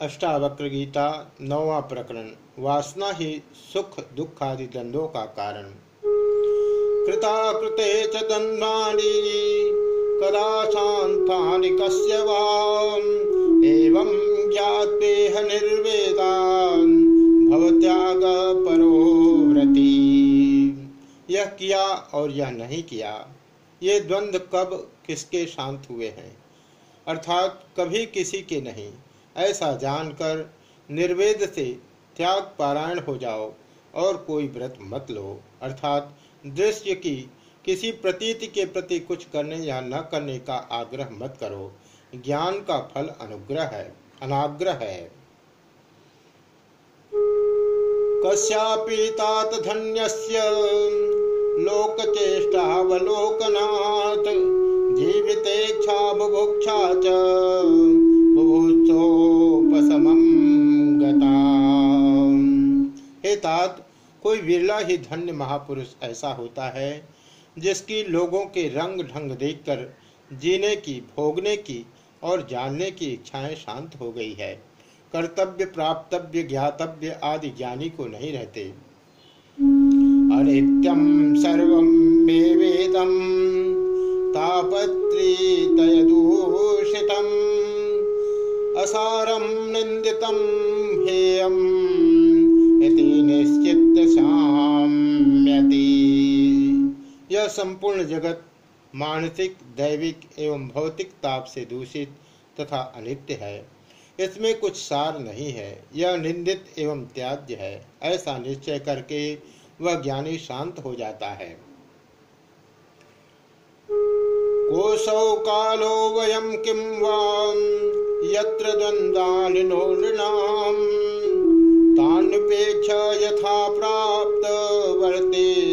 अष्टावक्र गीता नौवा प्रकरण वासना ही सुख दुख आदि द्वंद्वों का कारण। कृता कृते च द्वंद्वानि कदा शांतानि कस्य एवं ज्ञातेह निर्वेदान, भवत्याग परोव्रति यह किया और यह नहीं किया, ये द्वंद्व कब किसके शांत हुए हैं? अर्थात कभी किसी के नहीं ऐसा जानकर निर्वेद से त्याग पारायण हो जाओ और कोई व्रत मत लो। अर्थात दृश्य की किसी प्रतीति के प्रति कुछ करने या न करने का आग्रह मत करो। ज्ञान का फल अनुग्रह है, अनाग्रह है। कस्यापि तात धन्यस्य बुभुक्षा च। तात कोई विरला ही धन्य महापुरुष ऐसा होता है, जिसकी लोगों के रंग ढंग देखकर जीने की, भोगने की और जानने की इच्छाएँ शांत हो गई है। कर्तव्य, प्राप्तव्य, ज्ञातव्य आदि ज्ञानी को नहीं रहते। अनित्यम सर्व वेदम तापत्रीतयदूषितम् असारं निन्दितं हेयम् यह संपूर्ण जगत मानसिक, दैविक एवं भौतिक ताप से दूषित तथा अनित्य है। इसमें कुछ सार नहीं है। यह निंदित एवं त्याज्य है। ऐसा निश्चय करके वह ज्ञानी शांत हो जाता है। कोशौ कालो वयम किं वाम यत्र द्वन्द्वानि नो नृणाम्। तान्पेक्ष यथा प्राप्त, वर्ते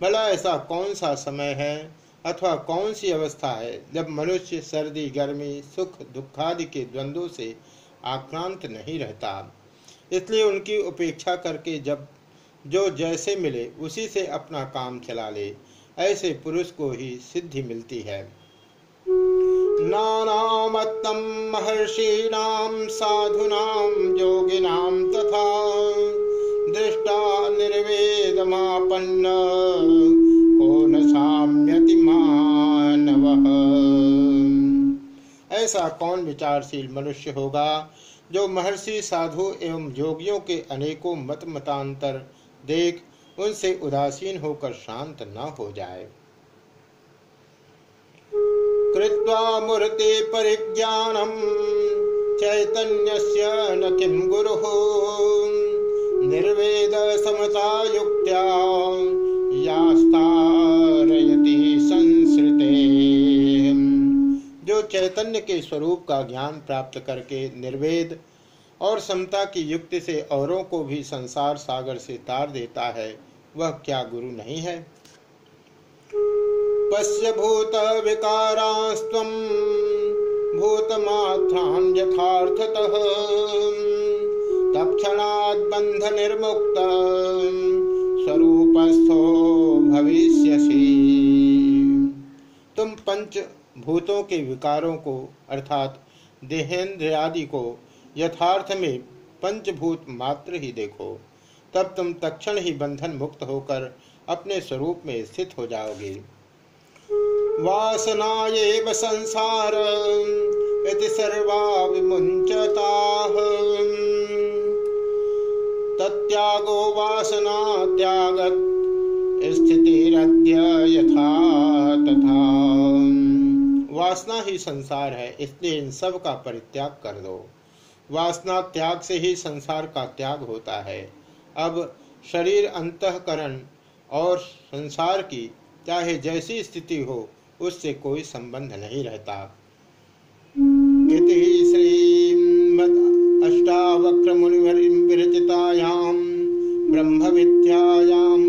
भला ऐसा कौन सा समय है अथवा कौन सी अवस्था है जब मनुष्य सर्दी, गर्मी, सुख दुखादि के द्वंद्वों से आक्रांत नहीं रहता? इसलिए उनकी उपेक्षा करके जब जो जैसे मिले, उसी से अपना काम चला ले। ऐसे पुरुष को ही सिद्धि मिलती है। नानामत्तम महर्षीणाम साधुनाम योगिनाम तथा दृष्टा निर्वेदमापन्न को न साम्यति मानव। ऐसा कौन विचारशील मनुष्य होगा जो महर्षि, साधु एवं योगियों के अनेकों मत मतांतर देख उनसे उदासीन होकर शांत न हो जाए? कृत्वा मूर्ति परिज्ञानम। चैतन्य न किम गुरु। निर्वेद समता युक्त्या संस्कृते जो चैतन्य के स्वरूप का ज्ञान प्राप्त करके निर्वेद और समता की युक्ति से औरों को भी संसार सागर से तार देता है, वह क्या गुरु नहीं है? पश्य भूत भूतमात्रान यथार्थतः। बंध निर्मुक्त स्वरूपस्थो भविष्यसी। तुम पंच भूतों के विकारों को, अर्थात देहेंद्र आदि को, यथार्थ में पंचभूत मात्र ही देखो। तब तुम तक्षण ही बंधन मुक्त होकर अपने स्वरूप में स्थित हो जाओगे। वासना संसार यदि सर्वा विमुंचता तत्यागो वासना त्यागत स्थिति यथा तथा। वासना ही संसार है, इसलिए इन सब का परित्याग कर दो। वासना त्याग से ही संसार का त्याग होता है। अब शरीर अंतकरण और संसार की, चाहे जैसी स्थिति हो उससे कोई संबंध नहीं रहता। अष्टावक्र मुनिवर विरचितायाम ब्रह्म विद्यायाम